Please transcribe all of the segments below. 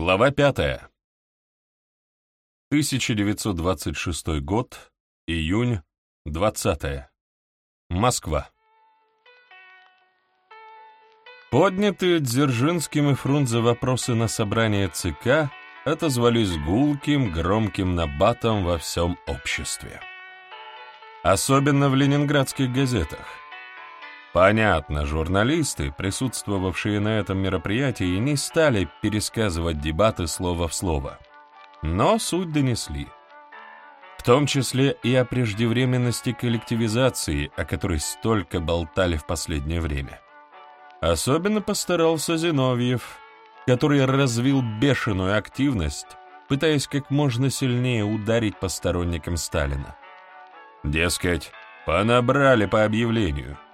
Глава пятая. 1926 год, июнь, 20 Москва. Поднятые Дзержинским и Фрунзе вопросы на собрание ЦК отозвались гулким, громким набатом во всем обществе. Особенно в ленинградских газетах. Понятно, журналисты, присутствовавшие на этом мероприятии, не стали пересказывать дебаты слово в слово, но суть донесли. В том числе и о преждевременности коллективизации, о которой столько болтали в последнее время. Особенно постарался Зиновьев, который развил бешеную активность, пытаясь как можно сильнее ударить по сторонникам Сталина. Дескать, понабрали по объявлению –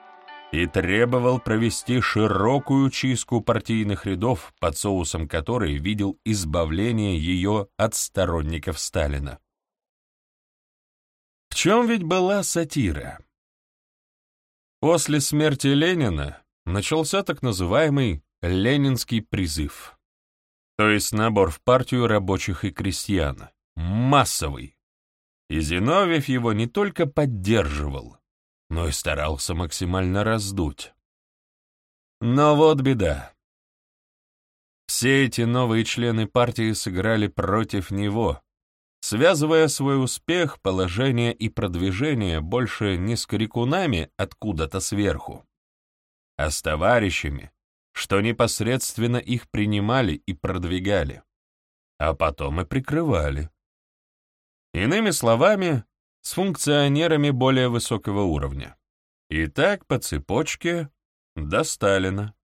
и требовал провести широкую чистку партийных рядов, под соусом которой видел избавление ее от сторонников Сталина. В чем ведь была сатира? После смерти Ленина начался так называемый «ленинский призыв», то есть набор в партию рабочих и крестьян, массовый. И Зиновьев его не только поддерживал, но и старался максимально раздуть. Но вот беда. Все эти новые члены партии сыграли против него, связывая свой успех, положение и продвижение больше не с крикунами откуда-то сверху, а с товарищами, что непосредственно их принимали и продвигали, а потом и прикрывали. Иными словами, с функционерами более высокого уровня. И так по цепочке до Сталина.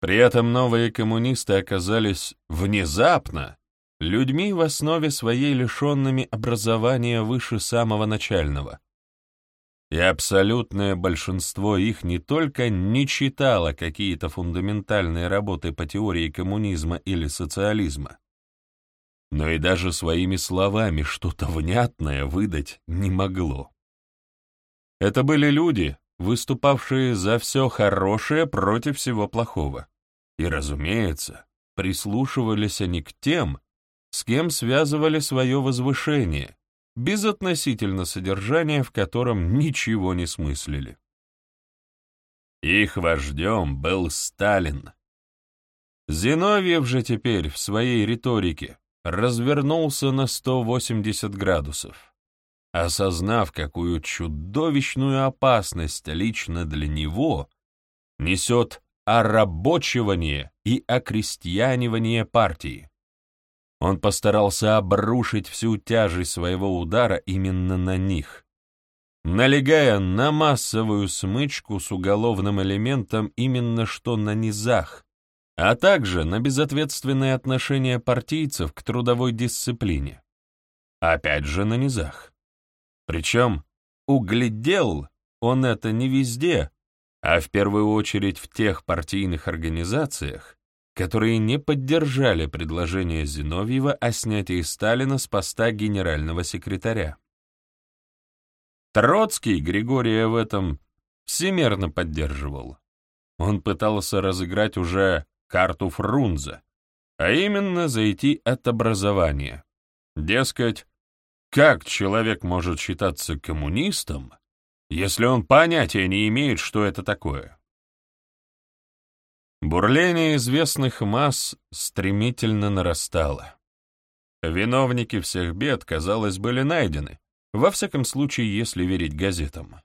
При этом новые коммунисты оказались внезапно людьми в основе своей лишенными образования выше самого начального. И абсолютное большинство их не только не читало какие-то фундаментальные работы по теории коммунизма или социализма, но и даже своими словами что-то внятное выдать не могло. Это были люди, выступавшие за все хорошее против всего плохого. И, разумеется, прислушивались они к тем, с кем связывали свое возвышение, безотносительно содержания, в котором ничего не смыслили. Их вождем был Сталин. Зиновьев же теперь в своей риторике развернулся на 180 градусов. Осознав, какую чудовищную опасность лично для него несет орабочивание и окрестьянивание партии, он постарался обрушить всю тяжесть своего удара именно на них, налегая на массовую смычку с уголовным элементом именно что на низах, а также на безответственное отношение партийцев к трудовой дисциплине. Опять же на низах. Причем углядел он это не везде, а в первую очередь в тех партийных организациях, которые не поддержали предложение Зиновьева о снятии Сталина с поста генерального секретаря. Троцкий Григория в этом всемерно поддерживал. Он пытался разыграть уже карту Фрунзе, а именно зайти от образования. Дескать, как человек может считаться коммунистом, если он понятия не имеет, что это такое? Бурление известных масс стремительно нарастало. Виновники всех бед, казалось, были найдены, во всяком случае, если верить газетам.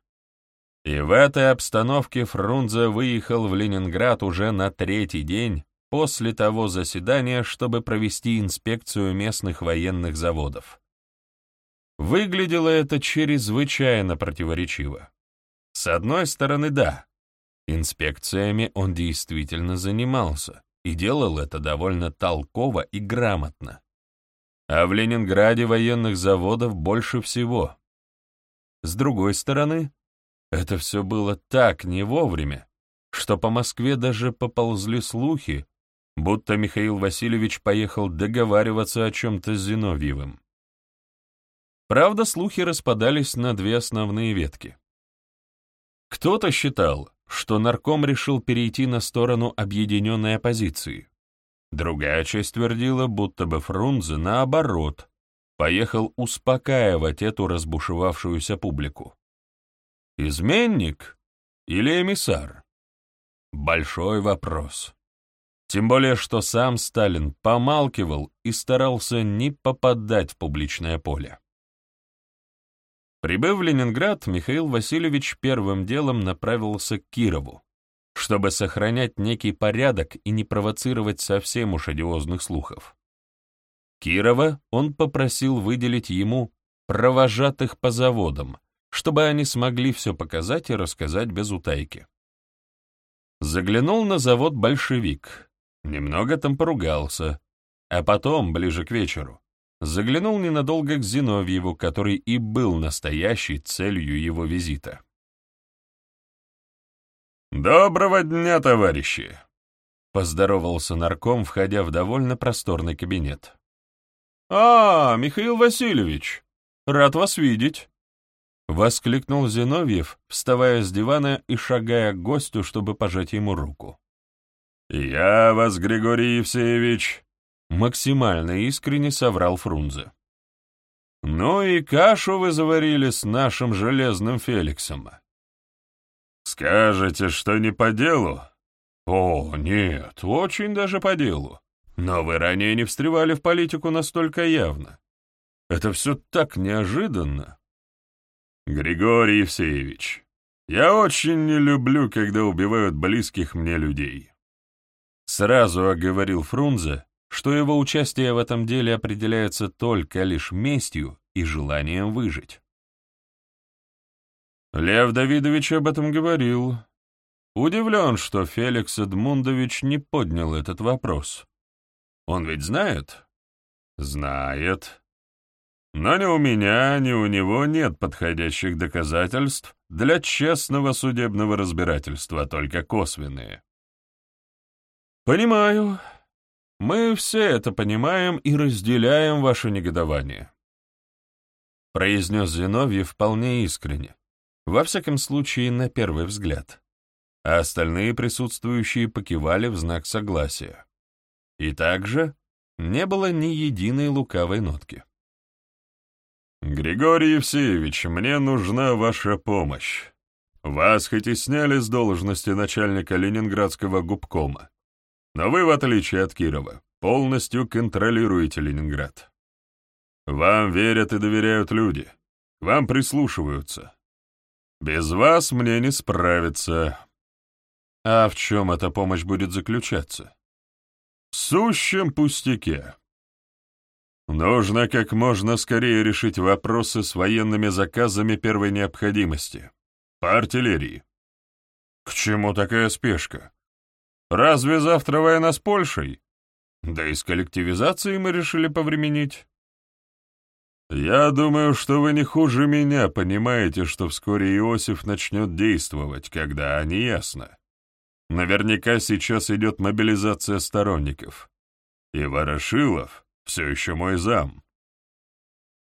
И в этой обстановке Фрунзе выехал в Ленинград уже на третий день после того заседания, чтобы провести инспекцию местных военных заводов. Выглядело это чрезвычайно противоречиво. С одной стороны, да, инспекциями он действительно занимался и делал это довольно толково и грамотно. А в Ленинграде военных заводов больше всего. С другой стороны, это все было так не вовремя, что по Москве даже поползли слухи, будто Михаил Васильевич поехал договариваться о чем-то с Зиновьевым. Правда, слухи распадались на две основные ветки. Кто-то считал, что нарком решил перейти на сторону объединенной оппозиции. Другая часть твердила, будто бы Фрунзе, наоборот, поехал успокаивать эту разбушевавшуюся публику. Изменник или эмиссар? Большой вопрос. Тем более, что сам Сталин помалкивал и старался не попадать в публичное поле. Прибыв в Ленинград, Михаил Васильевич первым делом направился к Кирову, чтобы сохранять некий порядок и не провоцировать совсем уж одиозных слухов. Кирова он попросил выделить ему провожатых по заводам, чтобы они смогли все показать и рассказать без утайки. Заглянул на завод «Большевик», немного там поругался, а потом, ближе к вечеру, заглянул ненадолго к Зиновьеву, который и был настоящей целью его визита. «Доброго дня, товарищи!» — поздоровался нарком, входя в довольно просторный кабинет. «А, Михаил Васильевич, рад вас видеть!» — воскликнул Зиновьев, вставая с дивана и шагая к гостю, чтобы пожать ему руку. «Я вас, Григорий Евсеевич, Максимально искренне соврал Фрунзе. «Ну и кашу вы заварили с нашим железным Феликсом». «Скажете, что не по делу?» «О, нет, очень даже по делу. Но вы ранее не встревали в политику настолько явно. Это все так неожиданно». «Григорий Евсеевич, я очень не люблю, когда убивают близких мне людей». Сразу оговорил Фрунзе, что его участие в этом деле определяется только лишь местью и желанием выжить. Лев Давидович об этом говорил. Удивлен, что Феликс Эдмундович не поднял этот вопрос. Он ведь знает? Знает. Но ни у меня, ни у него нет подходящих доказательств для честного судебного разбирательства, только косвенные. Понимаю, мы все это понимаем и разделяем ваше негодование. Произнес Зиновьев вполне искренне, во всяком случае на первый взгляд, а остальные присутствующие покивали в знак согласия. И также не было ни единой лукавой нотки. «Григорий Евсеевич, мне нужна ваша помощь. Вас хоть и сняли с должности начальника Ленинградского губкома, но вы, в отличие от Кирова, полностью контролируете Ленинград. Вам верят и доверяют люди, вам прислушиваются. Без вас мне не справиться. А в чем эта помощь будет заключаться? В сущем пустяке. Нужно как можно скорее решить вопросы с военными заказами первой необходимости. По артиллерии. К чему такая спешка? Разве завтра война с Польшей? Да и с коллективизацией мы решили повременить. Я думаю, что вы не хуже меня понимаете, что вскоре Иосиф начнет действовать, когда не ясно. Наверняка сейчас идет мобилизация сторонников. И Ворошилов все еще мой зам.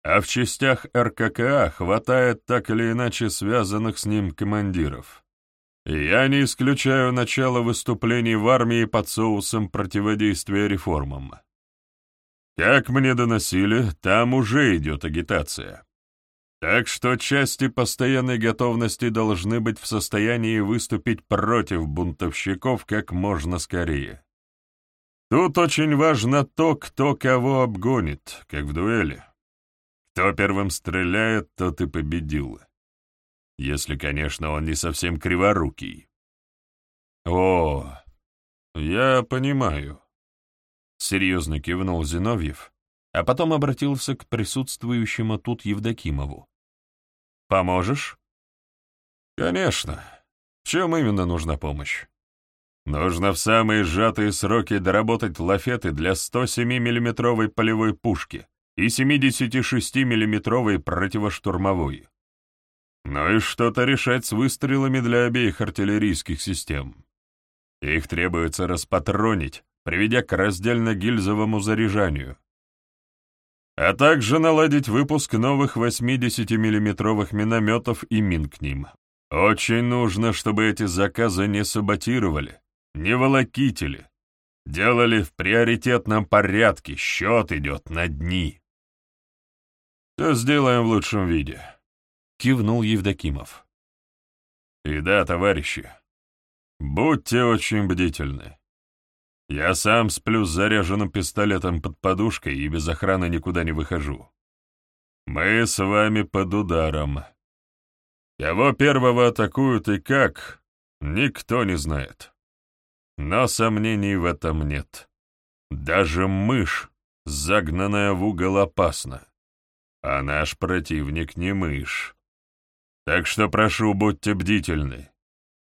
А в частях РККА хватает так или иначе связанных с ним командиров. Я не исключаю начало выступлений в армии под соусом противодействия реформам. Как мне доносили, там уже идет агитация. Так что части постоянной готовности должны быть в состоянии выступить против бунтовщиков как можно скорее. Тут очень важно то, кто кого обгонит, как в дуэли. Кто первым стреляет, тот и победил. Если, конечно, он не совсем криворукий. О, я понимаю. Серьезно кивнул Зиновьев, а потом обратился к присутствующему тут Евдокимову. «Поможешь?» «Конечно. В чем именно нужна помощь?» «Нужно в самые сжатые сроки доработать лафеты для 107 миллиметровой полевой пушки и 76 миллиметровой противоштурмовой. Ну и что-то решать с выстрелами для обеих артиллерийских систем. Их требуется распатронить, приведя к раздельно-гильзовому заряжанию. А также наладить выпуск новых 80-миллиметровых минометов и мин к ним. Очень нужно, чтобы эти заказы не саботировали, не волокитили, Делали в приоритетном порядке, счет идет на дни. Все сделаем в лучшем виде, — кивнул Евдокимов. И да, товарищи, будьте очень бдительны. Я сам сплю с заряженным пистолетом под подушкой и без охраны никуда не выхожу. Мы с вами под ударом. Кого первого атакуют и как, никто не знает. Но сомнений в этом нет. Даже мышь, загнанная в угол, опасна. А наш противник не мышь. Так что прошу, будьте бдительны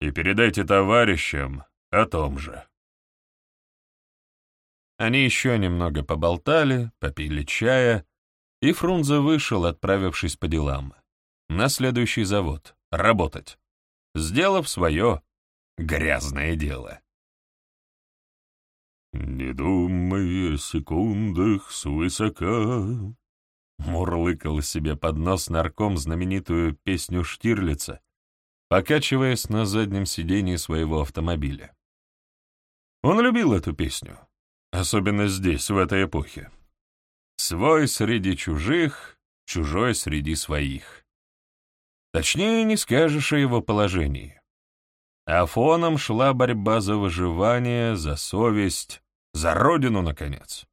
и передайте товарищам о том же. Они еще немного поболтали, попили чая, и Фрунзе вышел, отправившись по делам. На следующий завод. Работать. Сделав свое грязное дело. «Не думай о секундах свысока», — мурлыкал себе под нос нарком знаменитую песню Штирлица, покачиваясь на заднем сидении своего автомобиля. Он любил эту песню, особенно здесь, в этой эпохе. Свой среди чужих, чужой среди своих. Точнее, не скажешь о его положении а фоном шла борьба за выживание, за совесть, за родину, наконец.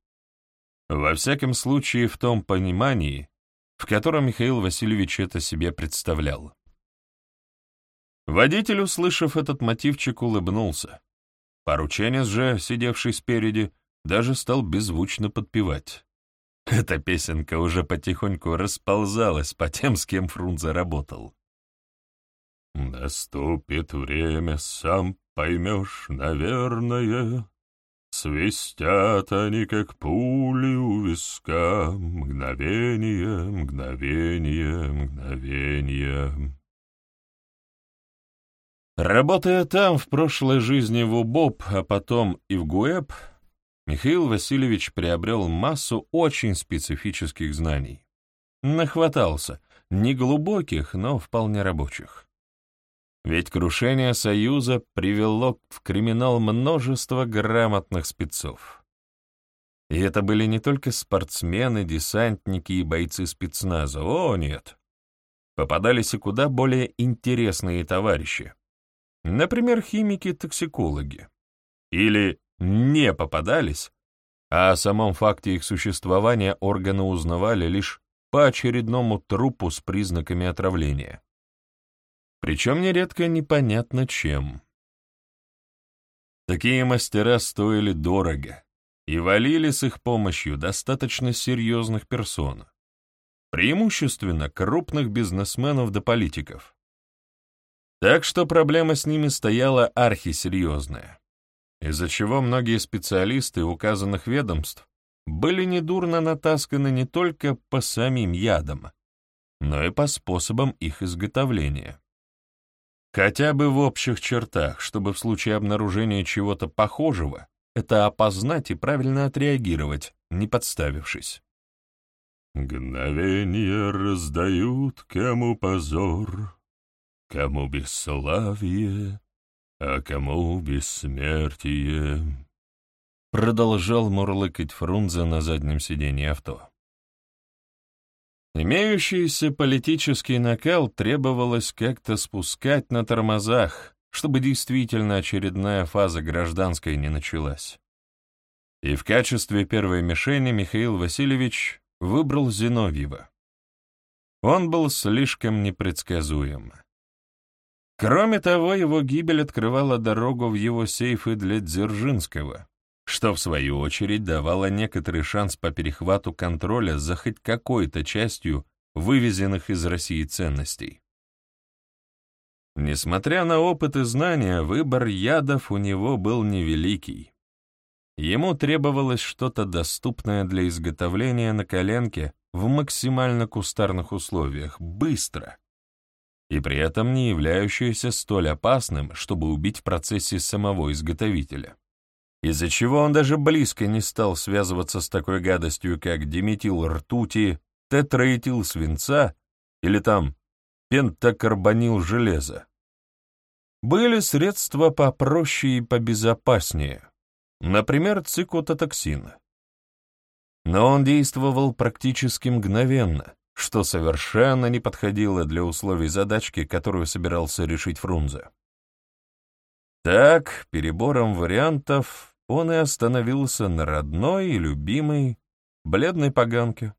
Во всяком случае, в том понимании, в котором Михаил Васильевич это себе представлял. Водитель, услышав этот мотивчик, улыбнулся. Порученец же, сидевший спереди, даже стал беззвучно подпевать. Эта песенка уже потихоньку расползалась по тем, с кем Фрунзе работал. Наступит время, сам поймешь, наверное. Свистят они, как пули у виска, Мгновение, мгновение, мгновение. Работая там, в прошлой жизни в УБОП, а потом и в ГУЭП, Михаил Васильевич приобрел массу очень специфических знаний. Нахватался, не глубоких, но вполне рабочих. Ведь крушение Союза привело в криминал множество грамотных спецов. И это были не только спортсмены, десантники и бойцы спецназа, о нет. Попадались и куда более интересные товарищи. Например, химики-токсикологи. Или не попадались, а о самом факте их существования органы узнавали лишь по очередному трупу с признаками отравления причем нередко непонятно чем. Такие мастера стоили дорого и валили с их помощью достаточно серьезных персон, преимущественно крупных бизнесменов да политиков. Так что проблема с ними стояла архисерьезная, из-за чего многие специалисты указанных ведомств были недурно натасканы не только по самим ядам, но и по способам их изготовления. Хотя бы в общих чертах, чтобы в случае обнаружения чего-то похожего это опознать и правильно отреагировать, не подставившись. Мгновения раздают, кому позор, кому бесславие, а кому бессмертие. Продолжал мурлыкать Фрунзе на заднем сиденье авто. Имеющийся политический накал требовалось как-то спускать на тормозах, чтобы действительно очередная фаза гражданской не началась. И в качестве первой мишени Михаил Васильевич выбрал Зиновьева. Он был слишком непредсказуем. Кроме того, его гибель открывала дорогу в его сейфы для Дзержинского, что, в свою очередь, давало некоторый шанс по перехвату контроля за хоть какой-то частью вывезенных из России ценностей. Несмотря на опыт и знания, выбор ядов у него был невеликий. Ему требовалось что-то доступное для изготовления на коленке в максимально кустарных условиях, быстро, и при этом не являющееся столь опасным, чтобы убить в процессе самого изготовителя из-за чего он даже близко не стал связываться с такой гадостью, как диметил ртути, тетраэтил свинца или там пентакарбонил железа. Были средства попроще и побезопаснее, например, цикототоксин. Но он действовал практически мгновенно, что совершенно не подходило для условий задачки, которую собирался решить Фрунзе. Так, перебором вариантов, он и остановился на родной и любимой бледной поганке.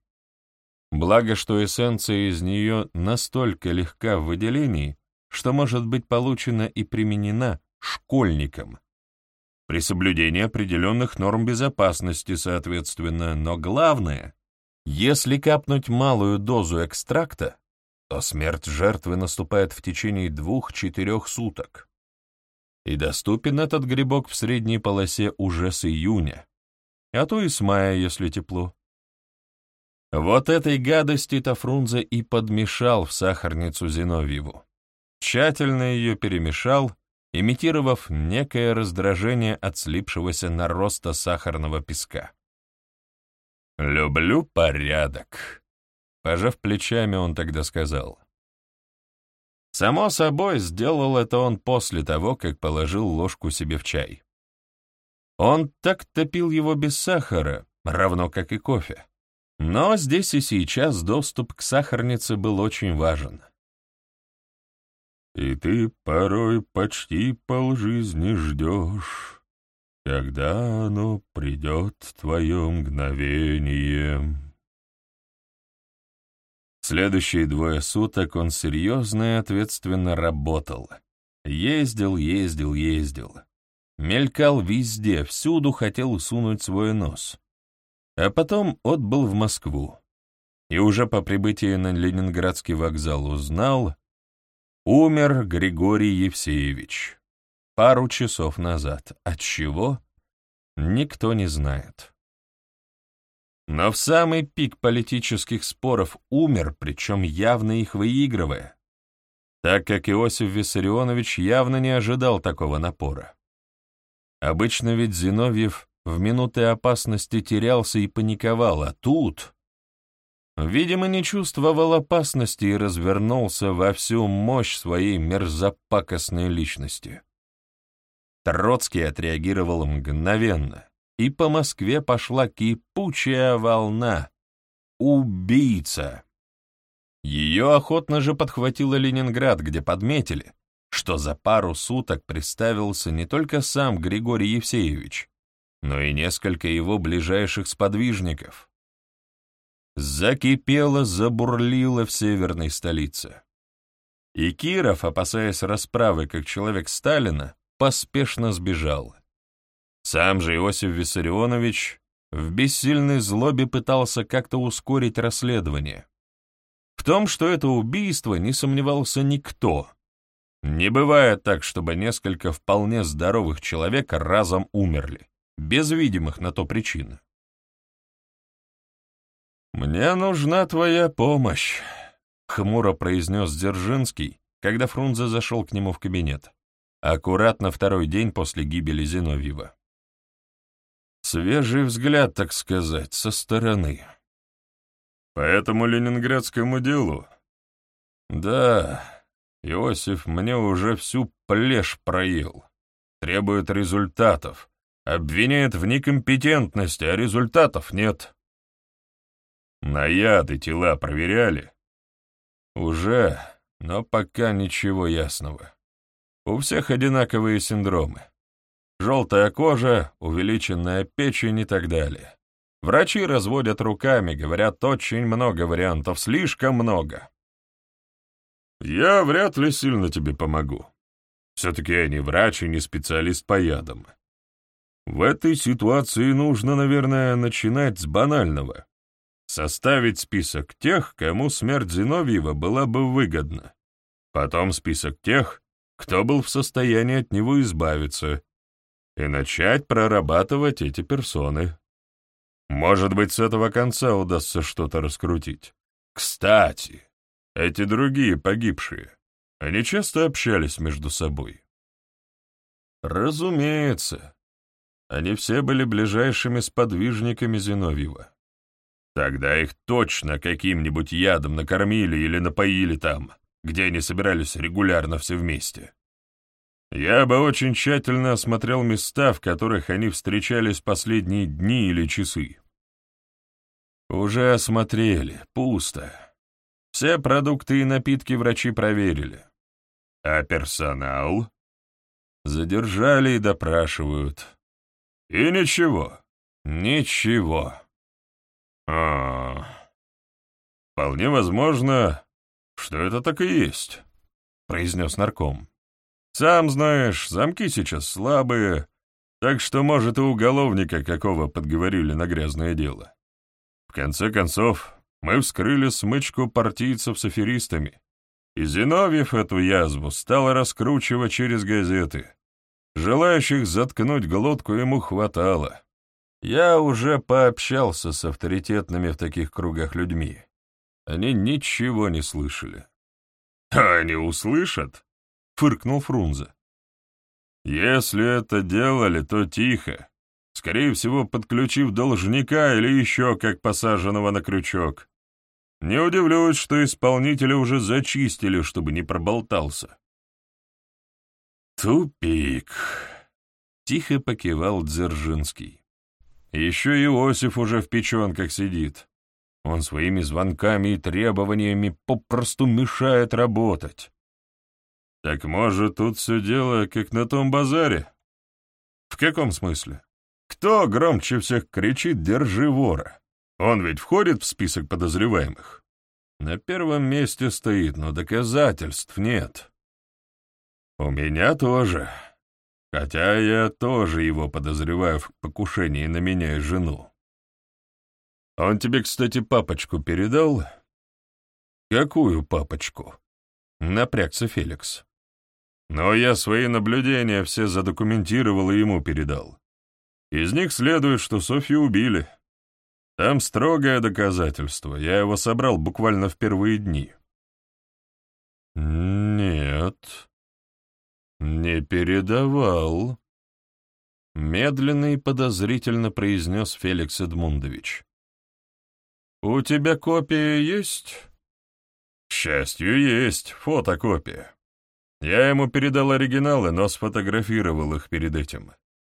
Благо, что эссенция из нее настолько легка в выделении, что может быть получена и применена школьникам. При соблюдении определенных норм безопасности, соответственно, но главное, если капнуть малую дозу экстракта, то смерть жертвы наступает в течение двух-четырех суток. И доступен этот грибок в средней полосе уже с июня, а то и с мая, если тепло. Вот этой гадости Тафрунзе и подмешал в сахарницу Зиновьеву. Тщательно ее перемешал, имитировав некое раздражение от слипшегося нароста сахарного песка. «Люблю порядок», — пожав плечами, он тогда сказал. Само собой, сделал это он после того, как положил ложку себе в чай. Он так топил его без сахара, равно как и кофе. Но здесь и сейчас доступ к сахарнице был очень важен. «И ты порой почти полжизни ждешь, когда оно придет твое мгновение». Следующие двое суток он серьезно и ответственно работал. Ездил, ездил, ездил. Мелькал везде, всюду хотел сунуть свой нос а потом отбыл в Москву. И уже по прибытии на Ленинградский вокзал узнал, умер Григорий Евсеевич пару часов назад. От чего? Никто не знает. Но в самый пик политических споров умер, причем явно их выигрывая, так как Иосиф Виссарионович явно не ожидал такого напора. Обычно ведь Зиновьев в минуты опасности терялся и паниковал, а тут... Видимо, не чувствовал опасности и развернулся во всю мощь своей мерзопакостной личности. Троцкий отреагировал мгновенно, и по Москве пошла кипучая волна. Убийца! Ее охотно же подхватила Ленинград, где подметили, что за пару суток представился не только сам Григорий Евсеевич, но и несколько его ближайших сподвижников. Закипело, забурлило в северной столице. И Киров, опасаясь расправы как человек Сталина, поспешно сбежал. Сам же Иосиф Виссарионович в бессильной злобе пытался как-то ускорить расследование. В том, что это убийство, не сомневался никто. Не бывает так, чтобы несколько вполне здоровых человек разом умерли без видимых на то причин. «Мне нужна твоя помощь», — хмуро произнес Дзержинский, когда Фрунзе зашел к нему в кабинет, аккуратно второй день после гибели Зиновьева. Свежий взгляд, так сказать, со стороны. По этому ленинградскому делу? Да, Иосиф мне уже всю плешь проел. Требует результатов, Обвиняет в некомпетентности, а результатов нет. На яды тела проверяли? Уже, но пока ничего ясного. У всех одинаковые синдромы. Желтая кожа, увеличенная печень и так далее. Врачи разводят руками, говорят очень много вариантов, слишком много. Я вряд ли сильно тебе помогу. Все-таки я не врач и не специалист по ядам. В этой ситуации нужно, наверное, начинать с банального. Составить список тех, кому смерть Зиновьева была бы выгодна. Потом список тех, кто был в состоянии от него избавиться. И начать прорабатывать эти персоны. Может быть, с этого конца удастся что-то раскрутить. Кстати, эти другие погибшие, они часто общались между собой. Разумеется, они все были ближайшими сподвижниками Зиновьева. Тогда их точно каким-нибудь ядом накормили или напоили там, где они собирались регулярно все вместе. Я бы очень тщательно осмотрел места, в которых они встречались последние дни или часы. Уже осмотрели, пусто. Все продукты и напитки врачи проверили. А персонал? Задержали и допрашивают. И ничего, ничего. А, вполне возможно, что это так и есть, произнес нарком. Сам знаешь, замки сейчас слабые, так что, может, и уголовника какого подговорили на грязное дело. В конце концов, мы вскрыли смычку партийцев с аферистами, и Зиновьев эту язву стал раскручивать через газеты. Желающих заткнуть глотку ему хватало. Я уже пообщался с авторитетными в таких кругах людьми. Они ничего не слышали. «А они услышат?» — фыркнул Фрунзе. «Если это делали, то тихо, скорее всего, подключив должника или еще как посаженного на крючок. Не удивлюсь, что исполнителя уже зачистили, чтобы не проболтался. «Тупик», — тихо покивал Дзержинский. «Еще Иосиф уже в печенках сидит. Он своими звонками и требованиями попросту мешает работать. Так может, тут все дело, как на том базаре? В каком смысле? Кто громче всех кричит «держи вора»? Он ведь входит в список подозреваемых. На первом месте стоит, но доказательств нет. У меня тоже. Хотя я тоже его подозреваю в покушении на меня и жену. Он тебе, кстати, папочку передал? Какую папочку? Напрягся Феликс. Но я свои наблюдения все задокументировал и ему передал. Из них следует, что Софью убили. Там строгое доказательство, я его собрал буквально в первые дни. Нет, не передавал. Медленно и подозрительно произнес Феликс Эдмундович. «У тебя копия есть?» «К счастью, есть фотокопия. Я ему передал оригиналы, но сфотографировал их перед этим.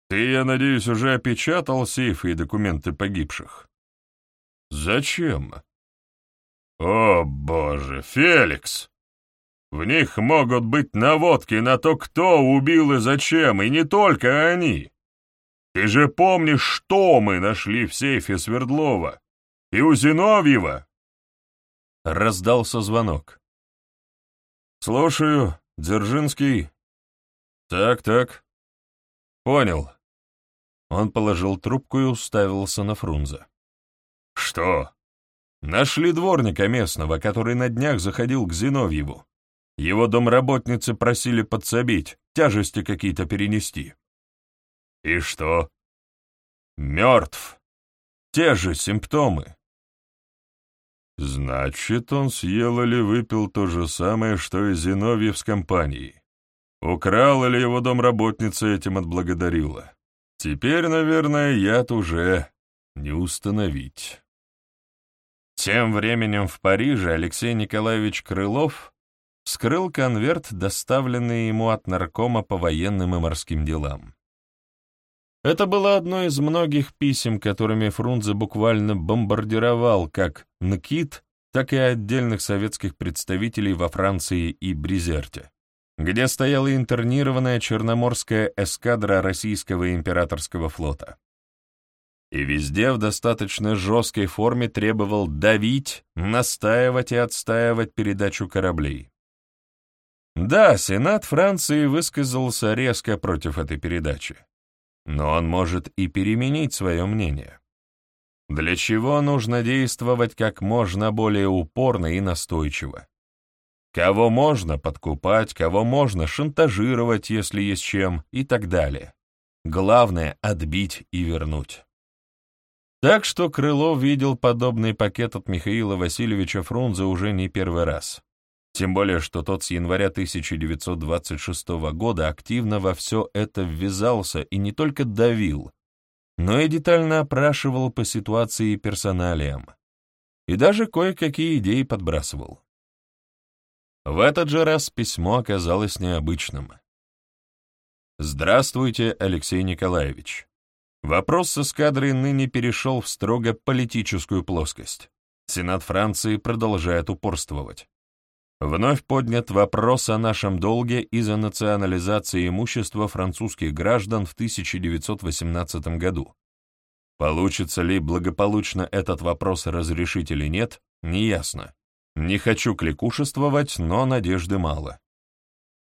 Ты, я надеюсь, уже опечатал сейфы и документы погибших?» «Зачем?» «О, боже, Феликс! В них могут быть наводки на то, кто убил и зачем, и не только они. Ты же помнишь, что мы нашли в сейфе Свердлова? И у Зиновьева?» Раздался звонок. «Слушаю, Дзержинский». «Так, так. Понял». Он положил трубку и уставился на Фрунзе. «Что?» «Нашли дворника местного, который на днях заходил к Зиновьеву. Его домработницы просили подсобить, тяжести какие-то перенести». «И что?» «Мертв. Те же симптомы». «Значит, он съел или выпил то же самое, что и Зиновьев с компанией. Украл или его домработница этим отблагодарила. Теперь, наверное, яд уже не установить». Тем временем в Париже Алексей Николаевич Крылов вскрыл конверт, доставленный ему от наркома по военным и морским делам. Это было одно из многих писем, которыми Фрунзе буквально бомбардировал как НКИТ, так и отдельных советских представителей во Франции и Бризерте, где стояла интернированная черноморская эскадра российского императорского флота и везде в достаточно жесткой форме требовал давить, настаивать и отстаивать передачу кораблей. Да, Сенат Франции высказался резко против этой передачи, но он может и переменить свое мнение. Для чего нужно действовать как можно более упорно и настойчиво? Кого можно подкупать, кого можно шантажировать, если есть чем, и так далее. Главное — отбить и вернуть. Так что Крылов видел подобный пакет от Михаила Васильевича Фрунзе уже не первый раз. Тем более, что тот с января 1926 года активно во все это ввязался и не только давил, но и детально опрашивал по ситуации и персоналиям, и даже кое-какие идеи подбрасывал. В этот же раз письмо оказалось необычным. Здравствуйте, Алексей Николаевич. Вопрос с эскадрой ныне перешел в строго политическую плоскость. Сенат Франции продолжает упорствовать. Вновь поднят вопрос о нашем долге из-за национализации имущества французских граждан в 1918 году. Получится ли благополучно этот вопрос разрешить или нет, неясно. Не хочу кликушествовать, но надежды мало.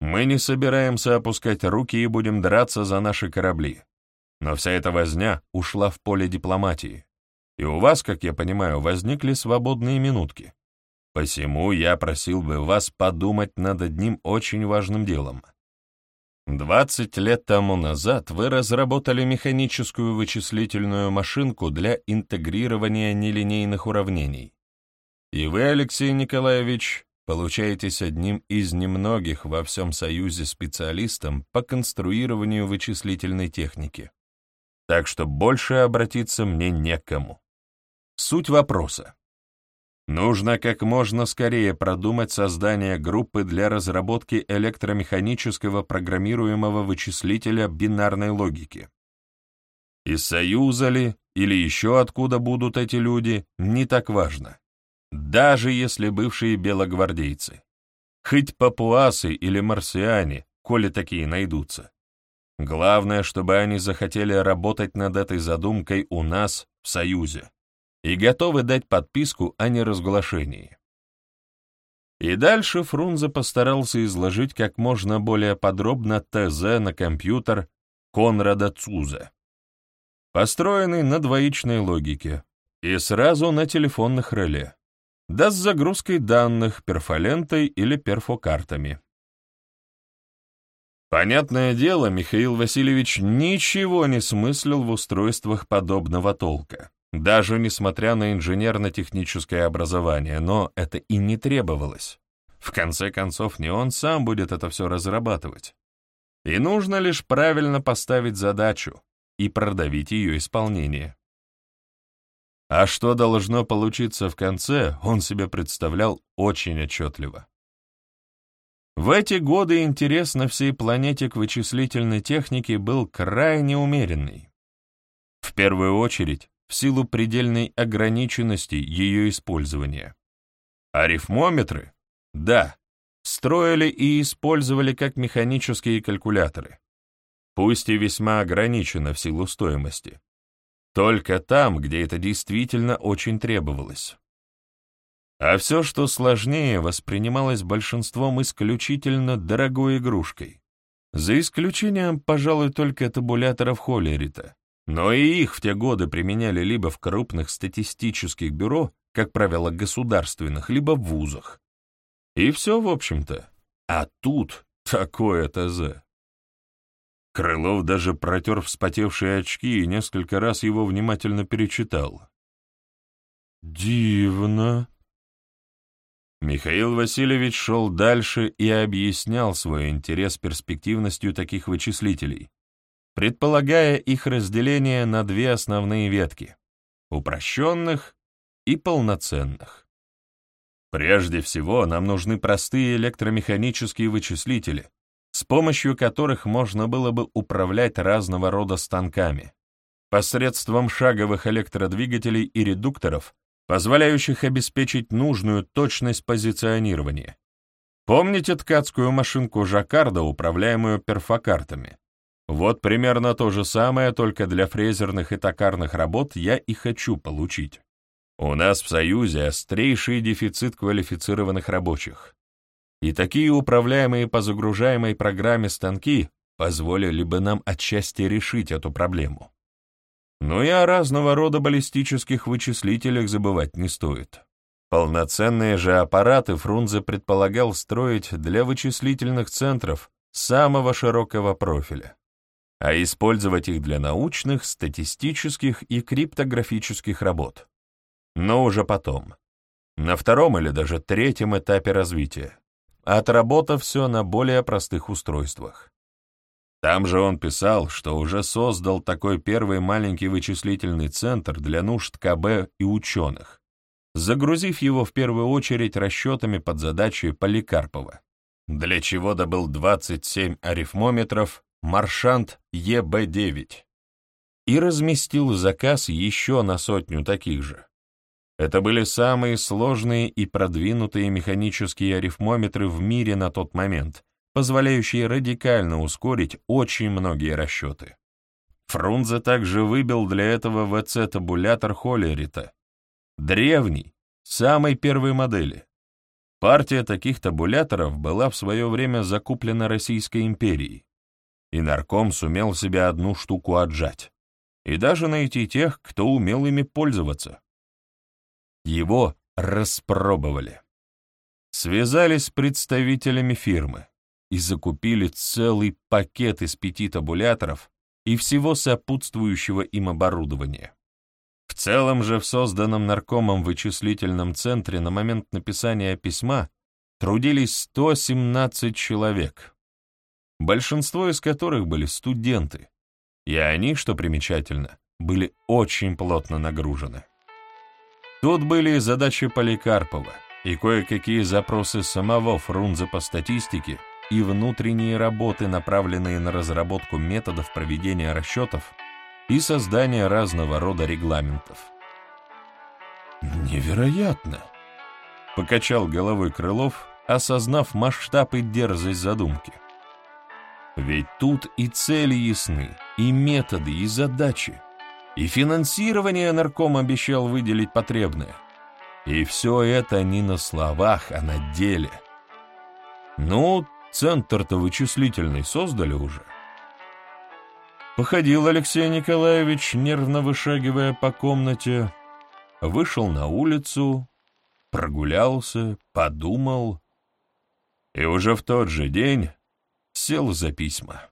Мы не собираемся опускать руки и будем драться за наши корабли. Но вся эта возня ушла в поле дипломатии. И у вас, как я понимаю, возникли свободные минутки. Посему я просил бы вас подумать над одним очень важным делом. Двадцать лет тому назад вы разработали механическую вычислительную машинку для интегрирования нелинейных уравнений. И вы, Алексей Николаевич, получаетесь одним из немногих во всем Союзе специалистом по конструированию вычислительной техники. Так что больше обратиться мне некому. Суть вопроса. Нужно как можно скорее продумать создание группы для разработки электромеханического программируемого вычислителя бинарной логики. Из Союза ли или еще откуда будут эти люди, не так важно. Даже если бывшие белогвардейцы. Хоть папуасы или марсиане, коли такие найдутся. Главное, чтобы они захотели работать над этой задумкой у нас, в Союзе и готовы дать подписку о неразглашении. И дальше Фрунзе постарался изложить как можно более подробно ТЗ на компьютер Конрада Цузе, построенный на двоичной логике и сразу на телефонных реле, да с загрузкой данных перфолентой или перфокартами. Понятное дело, Михаил Васильевич ничего не смыслил в устройствах подобного толка даже несмотря на инженерно-техническое образование, но это и не требовалось. В конце концов, не он сам будет это все разрабатывать. И нужно лишь правильно поставить задачу и продавить ее исполнение. А что должно получиться в конце, он себе представлял очень отчетливо. В эти годы интерес на всей планете к вычислительной технике был крайне умеренный. В первую очередь, в силу предельной ограниченности ее использования. Арифмометры? Да, строили и использовали как механические калькуляторы, пусть и весьма ограниченно в силу стоимости. Только там, где это действительно очень требовалось. А все, что сложнее, воспринималось большинством исключительно дорогой игрушкой. За исключением, пожалуй, только табуляторов Холлерита, но и их в те годы применяли либо в крупных статистических бюро, как правило, государственных, либо в вузах. И все, в общем-то. А тут такое ТЗ. Крылов даже протер вспотевшие очки и несколько раз его внимательно перечитал. «Дивно». Михаил Васильевич шел дальше и объяснял свой интерес перспективностью таких вычислителей, предполагая их разделение на две основные ветки — упрощенных и полноценных. Прежде всего, нам нужны простые электромеханические вычислители, с помощью которых можно было бы управлять разного рода станками, посредством шаговых электродвигателей и редукторов, позволяющих обеспечить нужную точность позиционирования. Помните ткацкую машинку Жаккарда, управляемую перфокартами? Вот примерно то же самое, только для фрезерных и токарных работ я и хочу получить. У нас в Союзе острейший дефицит квалифицированных рабочих. И такие управляемые по загружаемой программе станки позволили бы нам отчасти решить эту проблему. Но и о разного рода баллистических вычислителях забывать не стоит. Полноценные же аппараты Фрунзе предполагал строить для вычислительных центров самого широкого профиля а использовать их для научных, статистических и криптографических работ. Но уже потом, на втором или даже третьем этапе развития, отработав все на более простых устройствах. Там же он писал, что уже создал такой первый маленький вычислительный центр для нужд КБ и ученых, загрузив его в первую очередь расчетами под задачей Поликарпова, для чего добыл 27 арифмометров, «Маршант ЕБ-9» и разместил заказ еще на сотню таких же. Это были самые сложные и продвинутые механические арифмометры в мире на тот момент, позволяющие радикально ускорить очень многие расчеты. Фрунзе также выбил для этого ВЦ-табулятор Холлерита. Древний, самой первой модели. Партия таких табуляторов была в свое время закуплена Российской империей, и нарком сумел себе одну штуку отжать, и даже найти тех, кто умел ими пользоваться. Его распробовали. Связались с представителями фирмы и закупили целый пакет из пяти табуляторов и всего сопутствующего им оборудования. В целом же в созданном наркомом вычислительном центре на момент написания письма трудились 117 человек, большинство из которых были студенты, и они, что примечательно, были очень плотно нагружены. Тут были задачи Поликарпова и кое-какие запросы самого Фрунзе по статистике и внутренние работы, направленные на разработку методов проведения расчетов и создания разного рода регламентов. «Невероятно!» — покачал головой Крылов, осознав масштаб и дерзость задумки. «Ведь тут и цели ясны, и методы, и задачи. И финансирование нарком обещал выделить потребное. И все это не на словах, а на деле. Ну, центр-то вычислительный создали уже. Походил Алексей Николаевич, нервно вышагивая по комнате, вышел на улицу, прогулялся, подумал и уже в тот же день сел за письма.